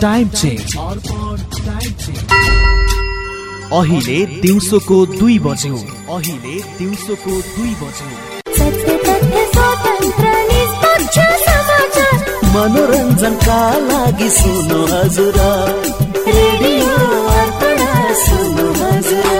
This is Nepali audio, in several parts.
टाइम चेन्ज अहिले दिउँसोको दुई बज्यो। अहिले दिउँसोको दुई बज्यो। मनोरञ्जनका लागि सुन्नु हजुर। रेडियो अर्पण सुन्नु हजुर।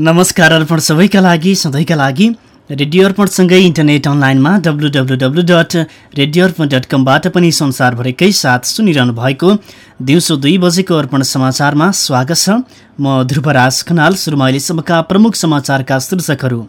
नमस्कार अर्पण सबैका लागि सधैँका लागि रेडियो अर्पणसँगै इन्टरनेट अनलाइनमा W W W dot radio Arpan dot कमबाट पनि संसारभरिकै साथ सुनिरहनु भएको दिउँसो दुई बजेको अर्पण समाचारमा स्वागत छ। म ध्रुवराज खनाल सुरुमा अहिलेसम्मका प्रमुख समाचारका शीर्षकहरू।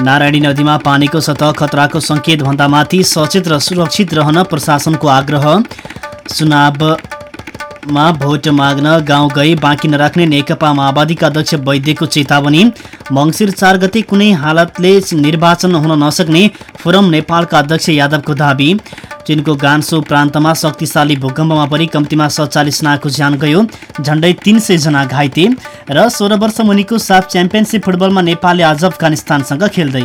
नारायणी नदीमा पानीको सतह खतराको सङ्केतभन्दा माथि सचेत र सुरक्षित रहन प्रशासनको आग्रह। चुनाव मा भोट माग्न गाउँ गई बाँकी नराख्ने नेकपा माओवादीका अध्यक्ष वैद्यको चेतावनी। मङ्सिर चार गते कुनै हालतले निर्वाचन हुन नसक्ने फोरम नेपालका अध्यक्ष यादवको दावी। चीनको गान्सो प्रान्तमा शक्तिशाली भूकम्पमा परि कम्तीमा सत्तालिस जनाको ज्यान गयो। झण्डै तिन जना घाइते। र सोह्र वर्ष मुनिको साफ च्याम्पियनसिप फुटबलमा नेपालले आज अफगानिस्तानसँग खेल्दै।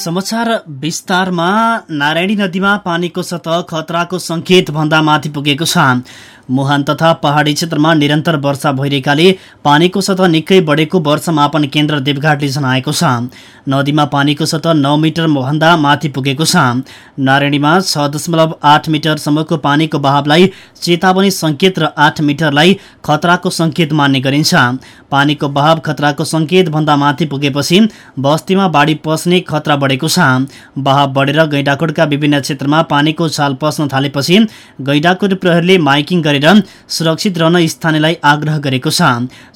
समाचार विस्तारमा नारायणी नदीमा पानीको सतह खतराको सङ्केत भन्दा माथि पुगेको छ। मुहान तथा पहाडी क्षेत्रमा निरन्तर वर्षा भइरहेकाले पानीको सतह निकै बढेको वर्षमापन केन्द्र देवघाटले जनाएको छ। नदीमा पानीको सतह नौ मिटर भन्दा माथि पुगेको छ। नारायणीमा छ दशमलव आठ मिटरसम्मको पानीको बहावलाई चेतावनी सङ्केत र आठ मिटरलाई खतराको सङ्केत मान्ने गरिन्छ। पानीको बहाव खतराको सङ्केत भन्दा माथि पुगेपछि बस्तीमा बाढी पस्ने खतरा बढेको छ। बहाव बढेर गैंडाकोटका विभिन्न क्षेत्रमा पानीको छाल पस्न थालेपछि गैंडाकोट प्रहरीले माइकिङ गरेर सुरक्षित रहन स्थानीयलाई आग्रह गरेको छ।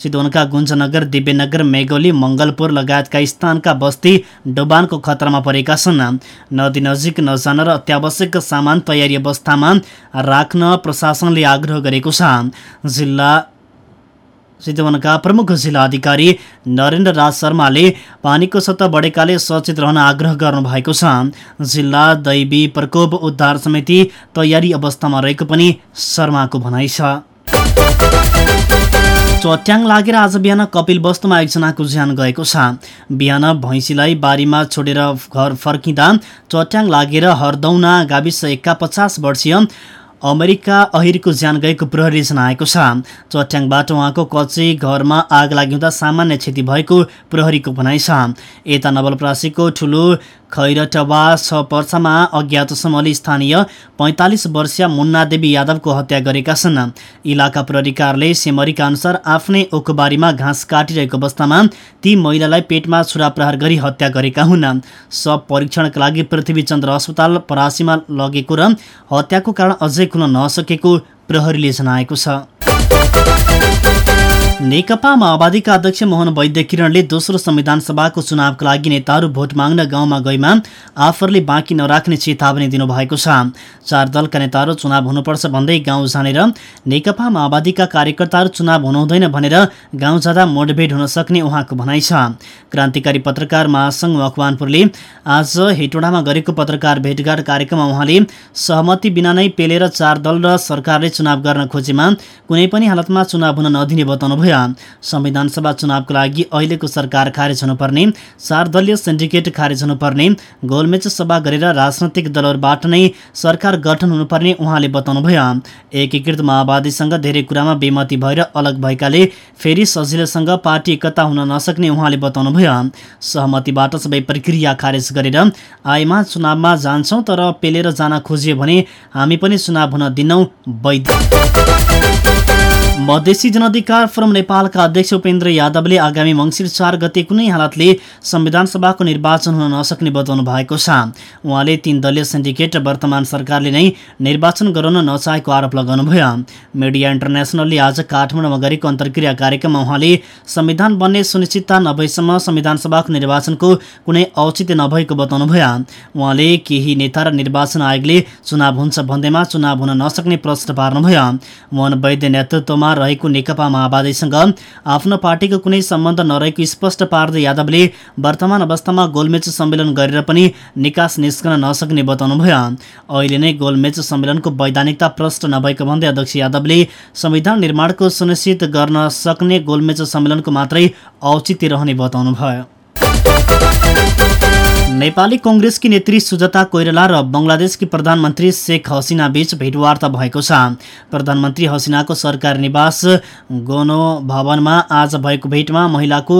चितवनका गुन्जनगर दिव्यनगर मेगोली मङ्गलपुर लगायतका स्थानका बस्ती डोबानको खतरामा परेका छन्। नदी नजिक नजान र अत्यावश्यक सामान तयारी अवस्थामा राख्न प्रशासनले आग्रह गरेको छ। जिल्ला चितवनका प्रमुख जिल्ला अधिकारी नरेन्द्र राज शर्माले पानीको सतह बढेकाले सचेत रहन आग्रह गर्नुभएको छ। जिल्ला दैवी प्रकोप उद्धार समिति तयारी अवस्थामा रहेको पनि शर्माको भनाइ छ। चट्याङ लागेर आज बिहान कपिल वस्तुमा एकजनाको ज्यान गएको छ। बिहान भैँसीलाई बारीमा छोडेर घर फर्किँदा चट्याङ लागेर हरदौना गाविस एका पचास वर्षीय अमेरिका अहिरको ज्यान गएको प्रहरी जनाएको छ। चट्याङबाट उहाँको कच्ची घरमा आग लागिँदा सामान्य क्षति भएको प्रहरीको भनाइ छ। यता नवलप्रासीको ठुलो खैरटवा छ पर्सामा अज्ञात समूहले स्थानीय पैँतालिस वर्षीय मुन्ना देवी यादवको हत्या गरेका छन्। इलाका प्रहरी कार्यालय सेमरीका अनुसार आफ्नै ओखबारीमा घाँस काटिरहेको अवस्थामा ती महिलालाई पेटमा छुरा प्रहार गरी हत्या गरेका हुन्। सब परीक्षणका लागि पृथ्वीचन्द्र अस्पताल परासीमा लगेको र हत्याको कारण अझै खुल्न नसकेको प्रहरीले जनाएको छ। नेकपा माओवादीका अध्यक्ष मोहन वैद्य किरणले दोस्रो संविधान सभाको चुनावका लागि नेताहरू भोट माग्न गाउँमा गएमा आफरले बाँकी नराख्ने चेतावनी दिनुभएको छ। चार दलका नेताहरू चुनाव हुनुपर्छ भन्दै गाउँ जानेर नेकपा माओवादीका कार्यकर्ताहरू चुनाव हुनुहुँदैन भनेर गाउँ जाँदा मोडभेड हुन सक्ने उहाँको भनाइ छ। क्रान्तिकारी पत्रकार महासङ्घ मकवानपुरले आज हेटोडामा गरेको पत्रकार भेटघाट कार्यक्रममा उहाँले सहमति बिना नै पेलेर चार दल र सरकारले चुनाव गर्न खोजेमा कुनै पनि हालतमा चुनाव हुन नदिने बताउनुभयो। संविधान सभा चुनावको लागि अहिलेको सरकार खारेज हुनुपर्ने चार दलीय सिन्डिकेट खारेज हुनुपर्ने गोलमेच सभा गरेर राजनैतिक दलहरूबाट नै सरकार गठन हुनुपर्ने उहाँले बताउनुभयो। एकीकृत माओवादीसँग धेरै कुरामा बेमती भएर अलग भएकाले फेरि सजिलैसँग पार्टी एकता हुन नसक्ने उहाँले बताउनुभयो। सहमतिबाट सबै प्रक्रिया खारेज गरेर आएमा चुनावमा जान्छौँ तर पेलेर जान खोजियो भने हामी पनि चुनाव हुन दिन्नौ वैद्य मधेसी जनअधिकार फोरम नेपालका अध्यक्ष उपेन्द्र यादवले आगामी मङ्सिर चार गते कुनै हालतले संविधान सभाको निर्वाचन हुन नसक्ने बताउनु भएको छ। उहाँले तीन दलीय सिन्डिकेट वर्तमान सरकारले नै निर्वाचन गराउन नचाहेको आरोप लगाउनुभयो। मिडिया इन्टरनेसनलले आज काठमाडौँमा गरेको अन्तर्क्रिया कार्यक्रममा उहाँले संविधान बन्ने सुनिश्चितता नभएसम्म संविधान सभाको निर्वाचनको कुनै औचित्य नभएको बताउनुभयो। उहाँले केही नेता र निर्वाचन आयोगले चुनाव हुन्छ भन्दैमा चुनाव हुन नसक्ने प्रश्न पार्नुभयो। मोहन वैद्य नेतृत्वमा रहेको नेकपा माओवादीसँग आफ्नो पार्टीको कुनै सम्बन्ध नरहेको स्पष्ट पार्दै यादवले वर्तमान अवस्थामा गोलमेच सम्मेलन गरेर पनि निकास निस्कन नसक्ने बताउनुभयो। अहिले नै गोलमेच सम्मेलनको वैधानिकता प्रष्ट नभएको भन्दै अध्यक्ष यादवले संविधान निर्माणको सुनिश्चित गर्न सक्ने गोलमेच सम्मेलनको मात्रै औचित्य रहने बताउनुभयो। नेपाली कङ्ग्रेसकी नेत्री सुजता कोइराला र बङ्गलादेशकी प्रधानमन्त्री शेख हसिना बीच भेटवार्ता भएको छ। प्रधानमन्त्री हसिनाको सरकारी निवास गोनो भवनमा आज भएको भेटमा महिलाको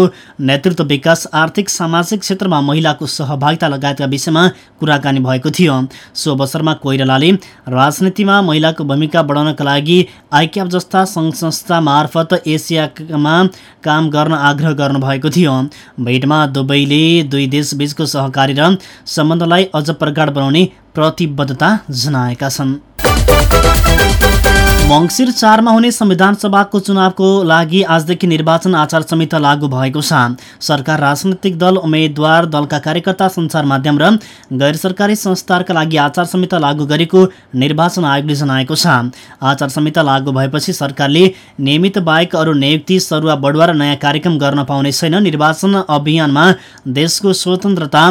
नेतृत्व विकास आर्थिक सामाजिक क्षेत्रमा महिलाको सहभागिता लगायतका विषयमा कुराकानी भएको थियो। सो अवसरमा कोइरालाले राजनीतिमा महिलाको भूमिका बढाउनका लागि आइक्याप जस्ता सङ्घ संस्था मार्फत एसियामा काम गर्न आग्रह गर्नुभएको थियो। भेटमा दुवैले दुई देशबीचको सहकारी र सम्बन्धलाई अझ प्रगाड बनाउने प्रतिबद्धता जनाएका छन्। मङ्सिर चारमा हुने संविधान सभाको चुनावको लागि आजदेखि निर्वाचन आचार संहिता लागू भएको छ। सरकार राजनैतिक दल उम्मेद्वार दलका कार्यकर्ता सञ्चार माध्यम र गैर सरकारी संस्थाहरूका लागि आचार संहिता लागू गरेको निर्वाचन आयोगले जनाएको छ। आचार संहिता लागू भएपछि सरकारले नियमित बाहेक अरू नियुक्ति सरुवा बढुवा र नयाँ कार्यक्रम गर्न पाउने छैन। निर्वाचन अभियानमा देशको स्वतन्त्रता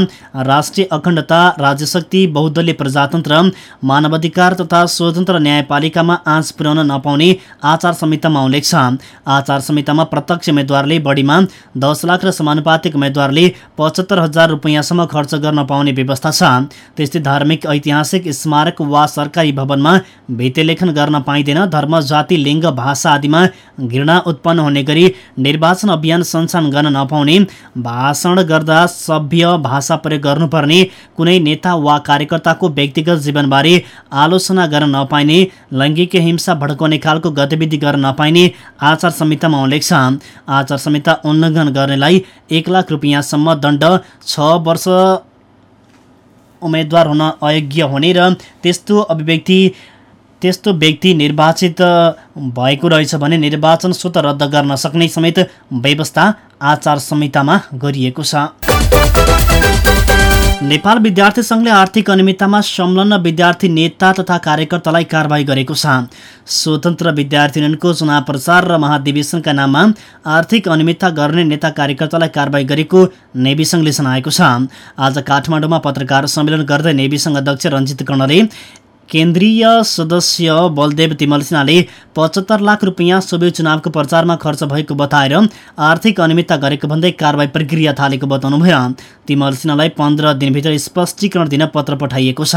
राष्ट्रिय अखण्डता राज्यशक्ति बहुदलीय प्रजातन्त्र मानवाधिकार तथा स्वतन्त्र न्यायपालिकामा आँच पुर्याउन नपाउने आचार संहितामा उल्लेख छ। आचार संहितामा प्रत्यक्ष उम्मेद्वारले बढीमा दस लाख र समानुपातिक उम्मेद्वारले पचहत्तर हजार रुपियाँसम्म खर्च गर्न पाउने व्यवस्था छ। त्यस्तै धार्मिक ऐतिहासिक स्मारक वा सरकारी भवनमा भित्तेलेखन गर्न पाइँदैन। धर्म जाति लिङ्ग भाषा आदिमा घृणा उत्पन्न हुने गरी निर्वाचन अभियान सञ्चालन गर्न नपाउने भाषण गर्दा सभ्य भाषा प्रयोग गर्नुपर्ने कुनै नेता वा कार्यकर्ताको व्यक्तिगत जीवनबारे आलोचना गर्न नपाइने लैङ्गिक हिंसा भड्काउने खालको गतिविधि गर्न नपाइने आचार संहितामा उल्लेख छ। आचार संहिता उल्लङ्घन गर्नेलाई एक लाख रुपियाँसम्म दण्ड छ वर्ष उम्मेद्वार हुन अयोग्य हुने र त्यस्तो अभिव्यक्ति त्यस्तो व्यक्ति निर्वाचित भएको रहेछ भने निर्वाचन स्वत रद्द गर्न सक्ने समेत व्यवस्था आचार संहितामा गरिएको छ। नेपाल विद्यार्थी सङ्घले आर्थिक अनियमिततामा संलग्न विद्यार्थी नेता तथा कार्यकर्तालाई कारवाही गरेको छ। स्वतन्त्र विद्यार्थी युनियनको चुनाव प्रचार र महाधिवेशनका नाममा आर्थिक अनियमितता गर्ने नेता कार्यकर्तालाई कारवाही गरेको नेवी सङ्घले जनाएको छ। आज काठमाडौँमा पत्रकार सम्मेलन गर्दै नेवी सङ्घ अध्यक्ष रञ्जित कर्णले केन्द्रीय सदस्य बलदेव तिमल सिन्हाले पचहत्तर लाख रुपियाँ सोभि चुनावको प्रचारमा खर्च भएको बताएर आर्थिक अनियमितता गरेको भन्दै कारवाही प्रक्रिया थालेको बताउनुभयो। तिमल सिन्हालाई पन्ध्र दिनभित्र स्पष्टीकरण दिन पत्र पठाइएको छ।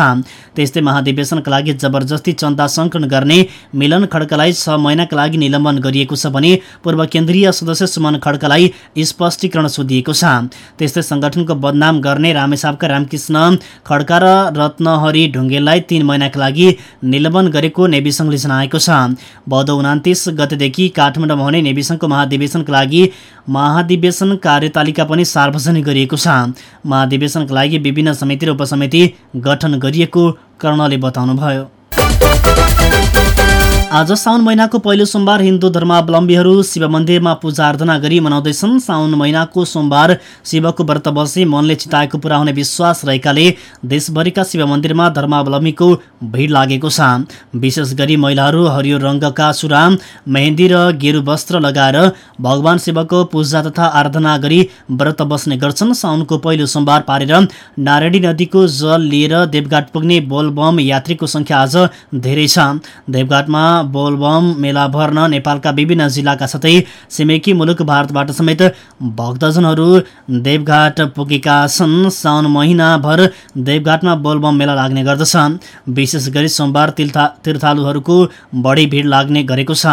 त्यस्तै महाधिवेशनका लागि जबरजस्ती चन्दा सङ्कलन गर्ने मिलन खड्कालाई छ महिनाका लागि निलम्बन गरिएको छ भने पूर्व केन्द्रीय सदस्य सुमन खड्कालाई स्पष्टीकरण सोधिएको छ। त्यस्तै सङ्गठनको बदनाम गर्ने रामेसापका रामकृष्ण खड्का र रत्नहरि ढुङ्गेललाई तीन महिनाका लागि निलम्बन गरेको नेविसङ्घले जनाएको छ। भदौ उनातिस गतेदेखि काठमाडौँमा हुने नेविसङ्घको महाधिवेशनका लागि महाधिवेशन कार्यतालिका पनि सार्वजनिक गरिएको छ। महाधिवेशनका लागि विभिन्न समिति र उपसमिति गठन गरिएको कर्णले बताउनुभयो। आज साउन महिनाको पहिलो सोमबार हिन्दू धर्मावलम्बीहरू शिव मन्दिरमा पूजा आराधना गरी मनाउँदैछन्। साउन महिनाको सोमबार शिवको व्रत बसी मनले चिताएको पुरा हुने विश्वास रहेकाले देशभरिका शिव मन्दिरमा धर्मावलम्बीको भिड लागेको छ। विशेष गरी महिलाहरू हरियो रङ्गका सुरा मेहेन्दी र गेरु वस्त्र लगाएर भगवान शिवको पूजा तथा आराधना गरी व्रत बस्ने गर्छन्। साउनको पहिलो सोमबार पारेर नारायणी नदीको जल लिएर देवघाट पुग्ने बोलबम यात्रीको सङ्ख्या आज धेरै छ। देवघाटमा बोलबम मेला भर्न नेपालका विभिन्न जिल्लाका साथै छिमेकी मुलुक भारतबाट समेत भक्तजनहरू देवघाट पुगेका छन्। साउन महिनाभर देवघाटमा बोलबम मेला लाग्ने गर्दछ विशेष गरी सोमबार तीर्था तीर्थालुहरूको बढी भिड लाग्ने गरेको छ।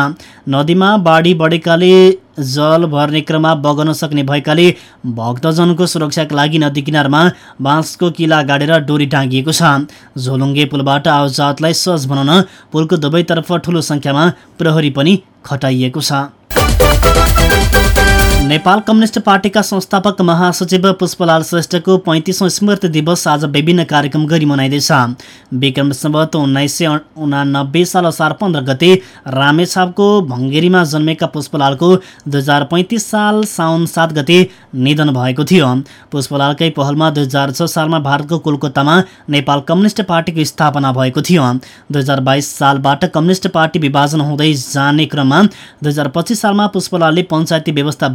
नदीमा बाढी बढेकाले जल भर्ने क्रममा बग्न सक्ने भएकाले भक्तजनको सुरक्षाका लागि नदी किनारमा बाँसको किला गाडेर डोरी टाँगिएको छ। झोलुङ्गे पुलबाट आवजातलाई सहज बनाउन पुलको दुवैतर्फ ठूलो सङ्ख्यामा प्रहरी पनि खटाइएको छ। नेपाल कम्युनिस्ट पार्टीका संस्थापक महासचिव पुष्पलाल श्रेष्ठको पैँतिसौँ स्मृति दिवस आज विभिन्न कार्यक्रम गरी मनाइँदैछ। विक्रम सम्बत उन्नाइस सय उनानब्बे साल असार पन्ध्र गते रामेछापको भङ्गेरीमा जन्मेका पुष्पलालको दुई हजार पैँतिस साल साउन सात गते निधन भएको थियो। पुष्पलालकै पहलमा दुई हजार छ सालमा भारतको कोलकातामा नेपाल कम्युनिस्ट पार्टीको स्थापना भएको थियो। दुई हजार बाइस सालबाट कम्युनिस्ट पार्टी विभाजन हुँदै जाने क्रममा दुई हजार पच्चिस सालमा पुष्पलालले पञ्चायती व्यवस्था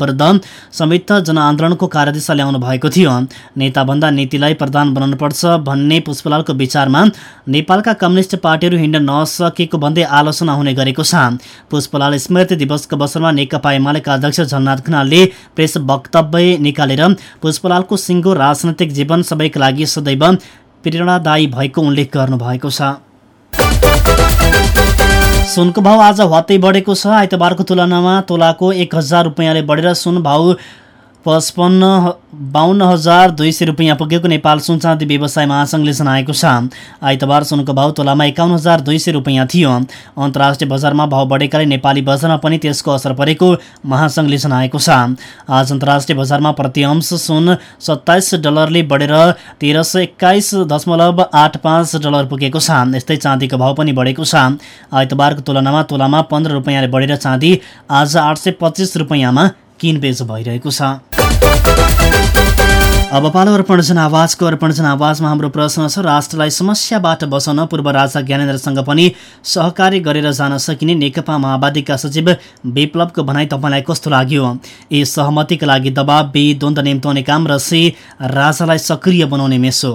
संयुक्त जनआन्दोलनको कार्यदिशा ल्याउनु भएको थियो। नेताभन्दा नीतिलाई प्रधान बनाउनुपर्छ भन्ने पुष्पलालको विचारमा नेपालका कम्युनिस्ट पार्टीहरू हिँड्न नसकेको भन्दै आलोचना हुने गरेको छ। पुष्पलाल स्मृति दिवसको अवसरमा नेकपा एमालेका अध्यक्ष झलनाथ खनालले प्रेस वक्तव्य निकालेर पुष्पलालको सिङ्गो राजनैतिक जीवन सबैका लागि सदैव प्रेरणादायी भएको उल्लेख गर्नुभएको छ। सुनको भाउ आज हत्तै बढेको छ। आइतबारको तुलनामा तोलाको एक हजार रुपियाँले बढेर सुन भाउ पचपन्न बाहन्न हजार दुई सय रुपियाँ पुगेको नेपाल सुन चाँदी व्यवसाय महासङ्घले जनाएको छ। आइतबार सुनको भाउ तोलामा एकाउन्न हजार दुई सय रुपियाँ थियो। अन्तर्राष्ट्रिय बजारमा भाउ बढेकाले नेपाली बजारमा पनि त्यसको असर परेको महासङ्घले जनाएको छ। आज अन्तर्राष्ट्रिय बजारमा प्रति अंश सुन सत्ताइस डलरले बढेर तेह्र सय एक्काइस दशमलव आठ पाँच डलर पुगेको छ। यस्तै चाँदीको भाउ पनि बढेको छ। आइतबारको तुलनामा तोलामा पन्ध्र रुपियाँले बढेर चाँदी आज आठ सय पच्चिस रुपियाँमा किनबेच भइरहेको छ। अब पालो अर्पण जनावाजको अर्पण जनावाजमा हाम्रो प्रश्न छ राष्ट्रलाई समस्याबाट बचाउन पूर्व राजा ज्ञानेन्द्रसँग पनि सहकार्य गरेर जान सकिने नेकपा माओवादीका सचिव विप्लवको भनाइ तपाईँलाई कस्तो लाग्यो? ए सहमतिका लागि दबाब बे द्वन्द्व निम्ताउने काम र सी राजालाई सक्रिय बनाउने मेसो।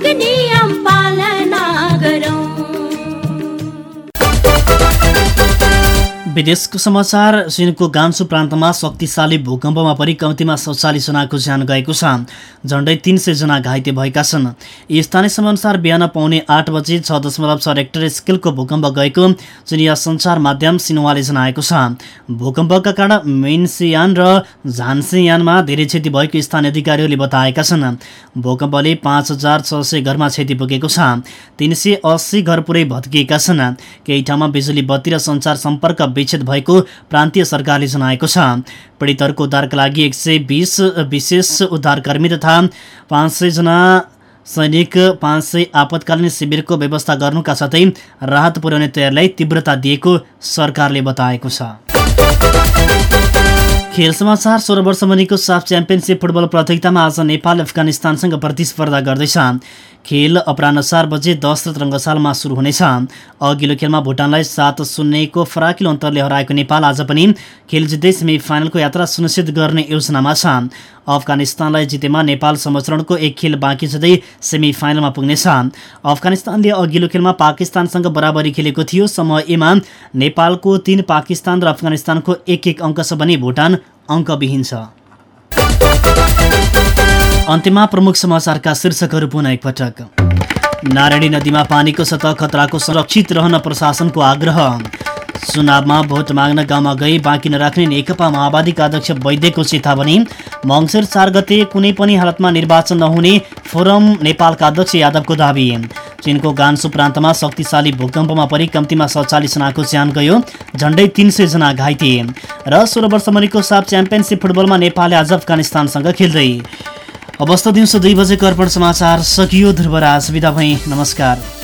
ट्राफिक विदेशको समाचार चीनको गान्सु प्रान्तमा शक्तिशाली भूकम्पमा परि कम्तीमा सौचालिस जनाको ज्यान गएको छ। झन्डै तिन सय जना घाइते भएका छन्। स्थानीय समयअनुसार बिहान पाउने आठ बजे छ दशमलव छ रेक्टर स्केलको भूकम्प गएको चिनिया सञ्चार माध्यम सिन्वाले जनाएको छ। भूकम्पका कारण मेन्सियान र झान्सियानमा धेरै क्षति भएको स्थानीय अधिकारीहरूले बताएका छन्। भूकम्पले पाँच हजार छ सय घरमा क्षति पुगेको छ। तिन सय अस्सी घर पुरै भत्किएका छन्। केही ठाउँमा बिजुली बत्ती र सञ्चार सम्पर्क विच्छेद भएको प्रान्तीय सरकारले जनाएको छ। पीडितहरूको उद्धारका लागि एक सय बिस विशेष उद्धारकर्मी तथा पाँच सयजना सैनिक पाँच सय आपतकालीन शिविरको व्यवस्था गर्नुका साथै राहत पुर्याउने तयारीलाई तीव्रता दिएको सरकारले बताएको छ। खेल समाचार सोह्र वर्ष मुनिको साफ च्याम्पियनसिप फुटबल प्रतियोगितामा आज नेपाल अफगानिस्तानसँग प्रतिस्पर्धा गर्दैछ। खेल अपराह चार बजे दशरथ रङ्गशालमा सुरु हुनेछ। अघिल्लो खेलमा भुटानलाई सात शून्यको फराकिलो अन्तरले हराएको नेपाल आज पनि खेल जित्दै सेमी फाइनलको यात्रा सुनिश्चित गर्ने योजनामा छ। अफगानिस्तानलाई जितेमा नेपाल संरक्षणको एक खेल बाँकी छँदै सेमी फाइनलमा पुग्नेछ अफगानिस्तानले अघिल्लो खेलमा पाकिस्तानसँग बराबरी खेलेको थियो। समूह एमा नेपालको तीन पाकिस्तान र अफगानिस्तानको एक एक अङ्क छ भने भुटान अङ्कविहीन छ। अन्त्यमा प्रमुख समाचारका शीर्षकहरू पुनः एकपटक। नारायणी नदीमा पानीको सतह खतराको सुरक्षित रहन प्रशासनको आग्रह। चुनावमा भोट माग्न गाउँमा गई बाँकी नराख्ने नेकपा माओवादीका अध्यक्ष वैद्यको चेतावनी मङ्सिर चार गते कुनै पनि हालतमा निर्वाचन नहुने फोरम नेपालका अध्यक्ष यादवको दावी। चिनको गान्सु प्रान्तमा शक्तिशाली भूकम्पमा परि कम्तीमा सत्तालिसजनाको ज्यान गयो झन्डै तिन जना घाइते। र सोह्र वर्ष मुनिको साफ च्याम्पियनसिप फुटबलमा नेपालले आज अफगानिस्तानसँग खेल्दै। अवस्था दिउँसो दुई बजेको अर्पण समाचार सकियो ध्रुवराज विदा भई नमस्कार।